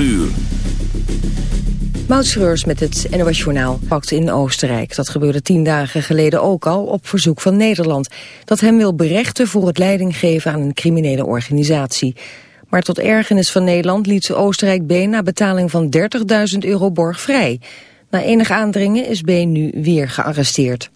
uur. Met het NOS Journaal pakt in Oostenrijk. Dat gebeurde tien dagen geleden ook al op verzoek van Nederland. Dat hem wil berechten voor het leidinggeven aan een criminele organisatie. Maar tot ergernis van Nederland liet Oostenrijk B na betaling van 30.000 euro borg vrij. Na enig aandringen is B nu weer gearresteerd.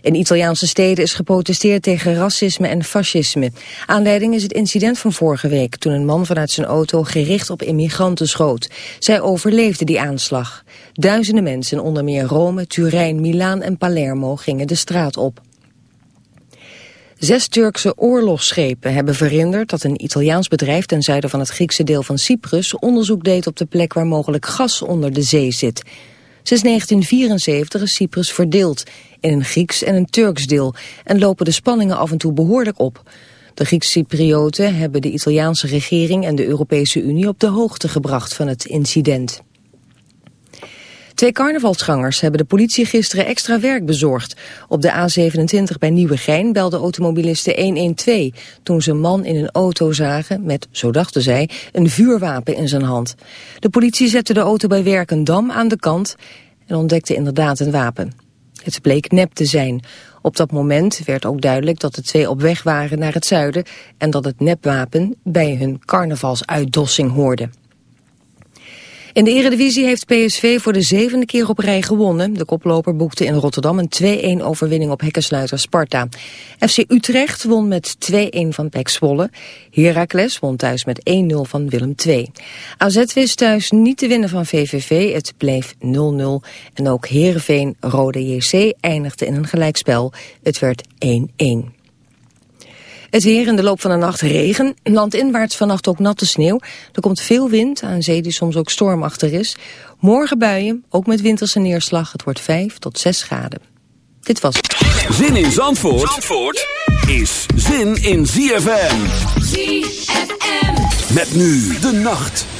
In Italiaanse steden is geprotesteerd tegen racisme en fascisme. Aanleiding is het incident van vorige week... toen een man vanuit zijn auto gericht op immigranten schoot. Zij overleefden die aanslag. Duizenden mensen, onder meer Rome, Turijn, Milaan en Palermo... gingen de straat op. Zes Turkse oorlogsschepen hebben verhinderd dat een Italiaans bedrijf ten zuiden van het Griekse deel van Cyprus onderzoek deed op de plek waar mogelijk gas onder de zee zit. Sinds 1974 is Cyprus verdeeld in een Grieks en een Turks deel en lopen de spanningen af en toe behoorlijk op. De Griekse Cyprioten hebben de Italiaanse regering en de Europese Unie op de hoogte gebracht van het incident. Twee carnavalsgangers hebben de politie gisteren extra werk bezorgd. Op de A27 bij Nieuwegein belde automobilisten 112... toen ze een man in een auto zagen met, zo dachten zij, een vuurwapen in zijn hand. De politie zette de auto bij Werkendam aan de kant en ontdekte inderdaad een wapen. Het bleek nep te zijn. Op dat moment werd ook duidelijk dat de twee op weg waren naar het zuiden... en dat het nepwapen bij hun carnavalsuitdossing hoorde. In de Eredivisie heeft PSV voor de zevende keer op rij gewonnen. De koploper boekte in Rotterdam een 2-1 overwinning op hekkensluiter Sparta. FC Utrecht won met 2-1 van PEC Zwolle. Heracles won thuis met 1-0 van Willem II. AZ wist thuis niet te winnen van VVV, het bleef 0-0. En ook Heerenveen Rode JC eindigde in een gelijkspel. Het werd 1-1. Het weer in de loop van de nacht regen. Landinwaarts vannacht ook natte sneeuw. Er komt veel wind, aan zee die soms ook stormachtig is. Morgen buien, ook met winterse neerslag. Het wordt 5 tot 6 graden. Dit was Zin in Zandvoort, Zandvoort is zin in ZFM. ZFM. Met nu de nacht.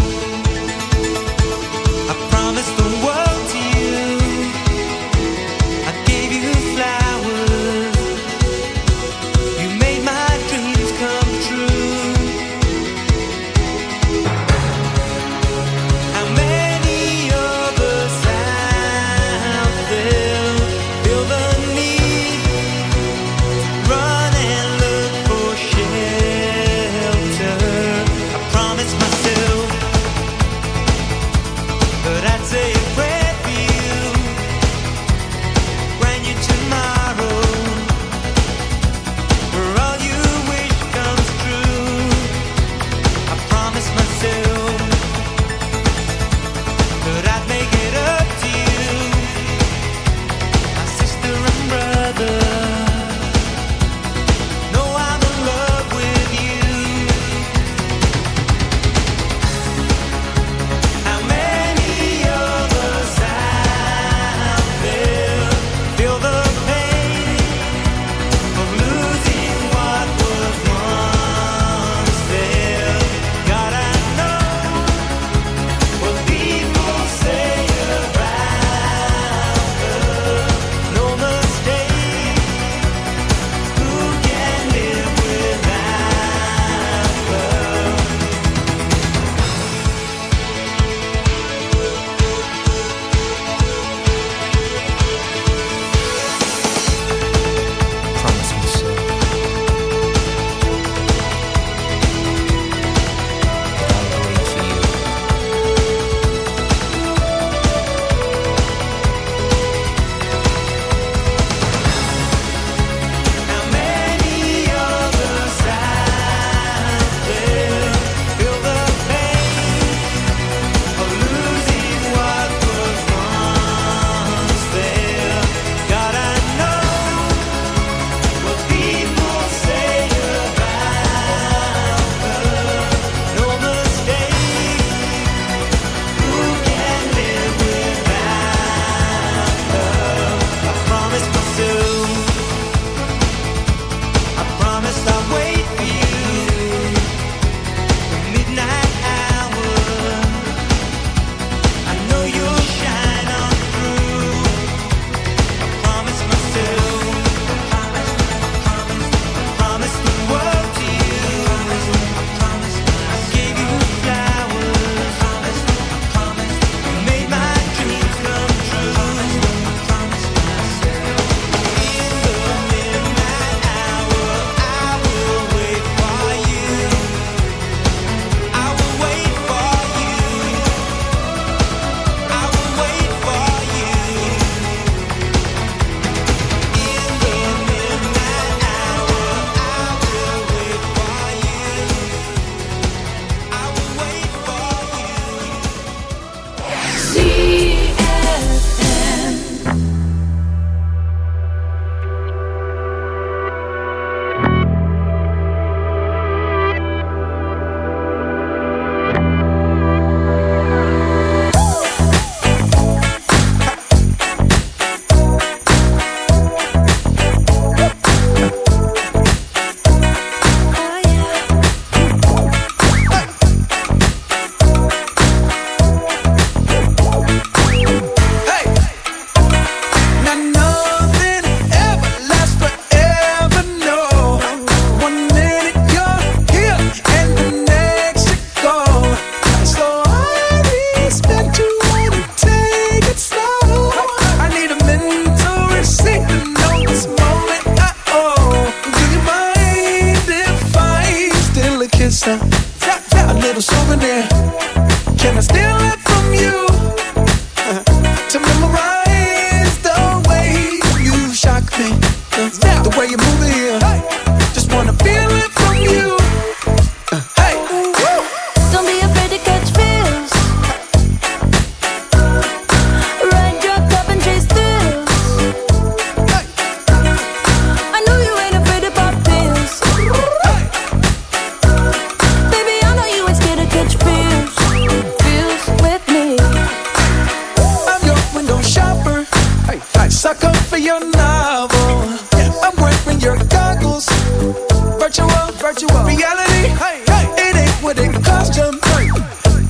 Virtual, virtual reality. Hey, hey, it ain't what it cost you.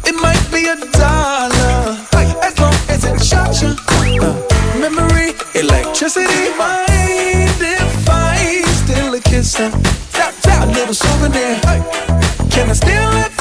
It might be a dollar, as long as it shot you. Uh, memory, electricity, mind if I steal a kiss? Tap, tap, a little souvenir. Can I steal it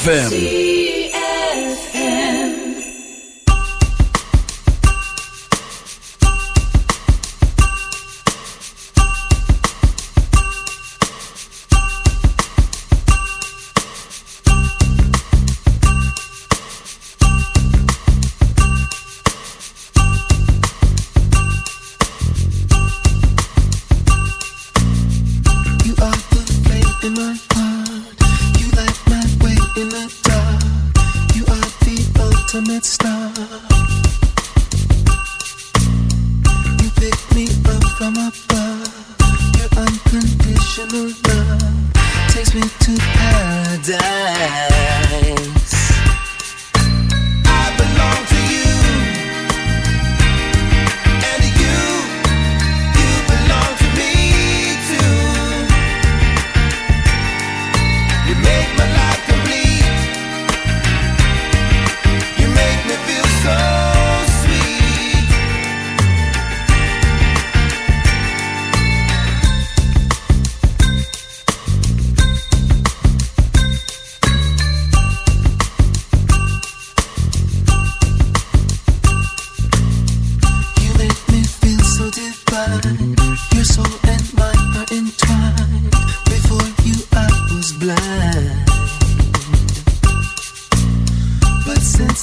ZFM.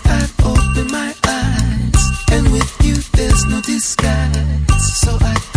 I've opened my eyes, and with you there's no disguise. So I.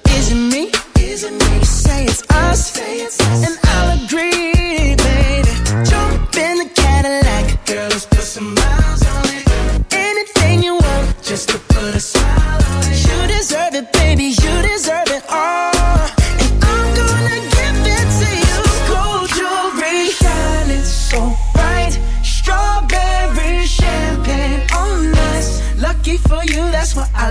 Is it me? Is it me? Say it's us, and I'll agree, baby. Jump in the Cadillac, girl, let's put some miles on it. Anything you want, just to put a smile on it. You deserve it, baby, you deserve it all. And I'm gonna give it to you. Gold jewelry, shining so bright. Strawberry champagne oh, us. Lucky for you, that's what I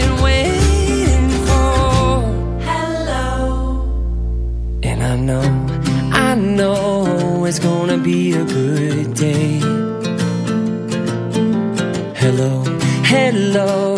been waiting for. Hello. And I know, I know it's gonna be a good day. Hello, hello,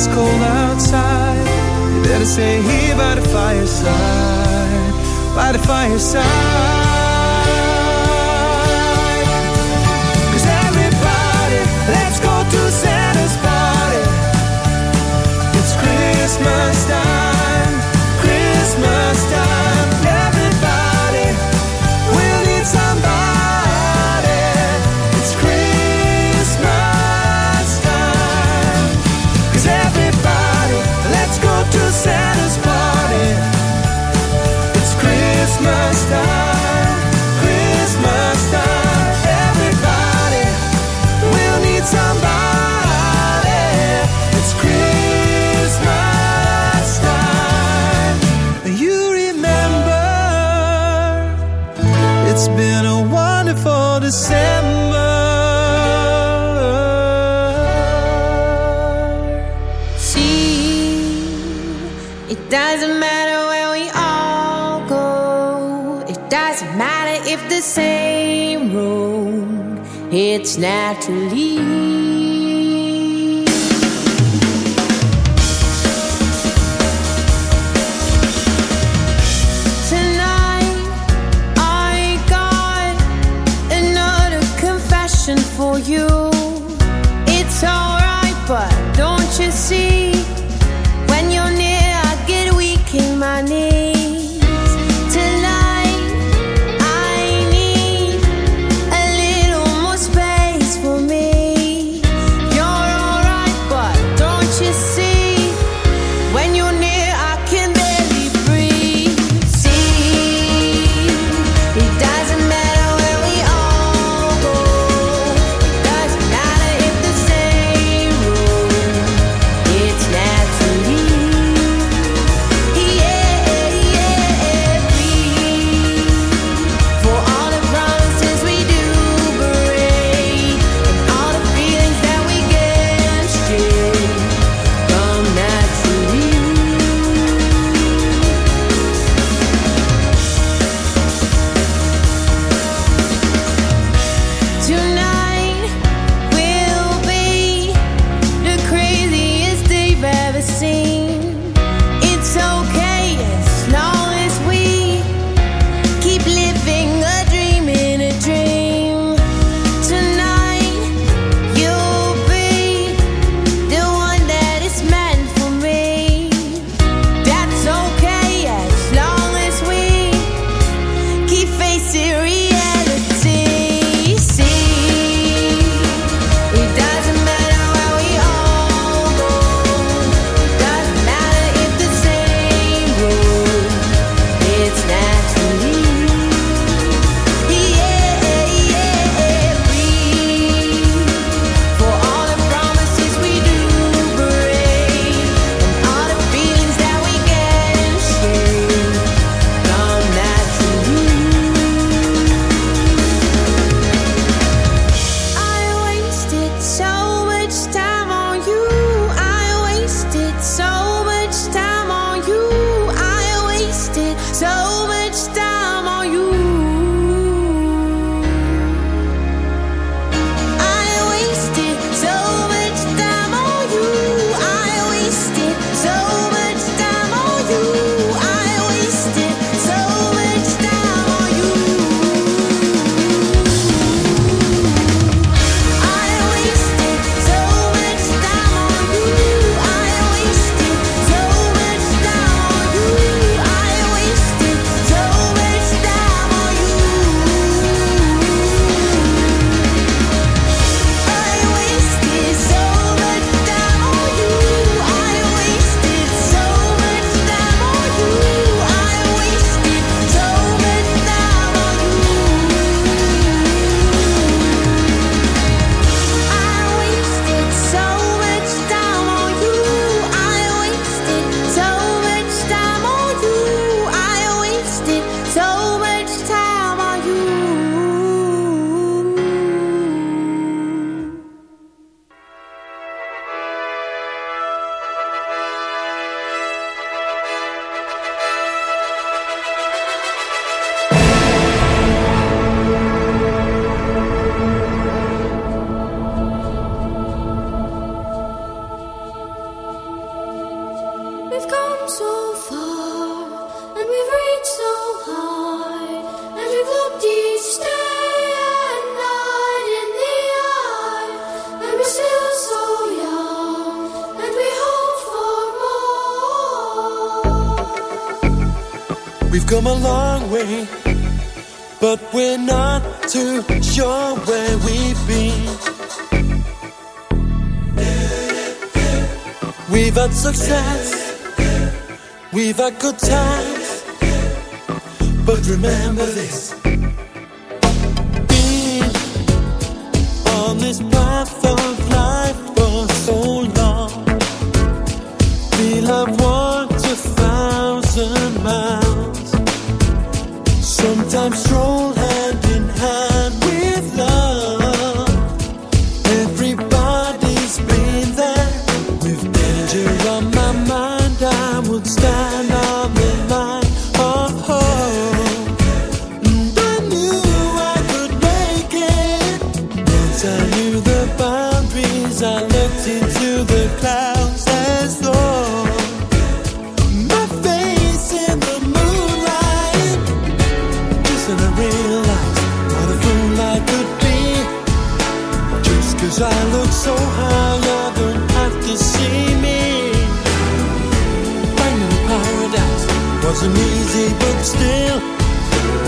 it's cold outside. You better stay here by the fireside, by the fireside. Cause everybody, let's go to Naturally we're not too sure where we've been. We've had success, we've had good times, but remember this. Been on this path of life for so long, feel I've walked a thousand miles, sometimes strolling.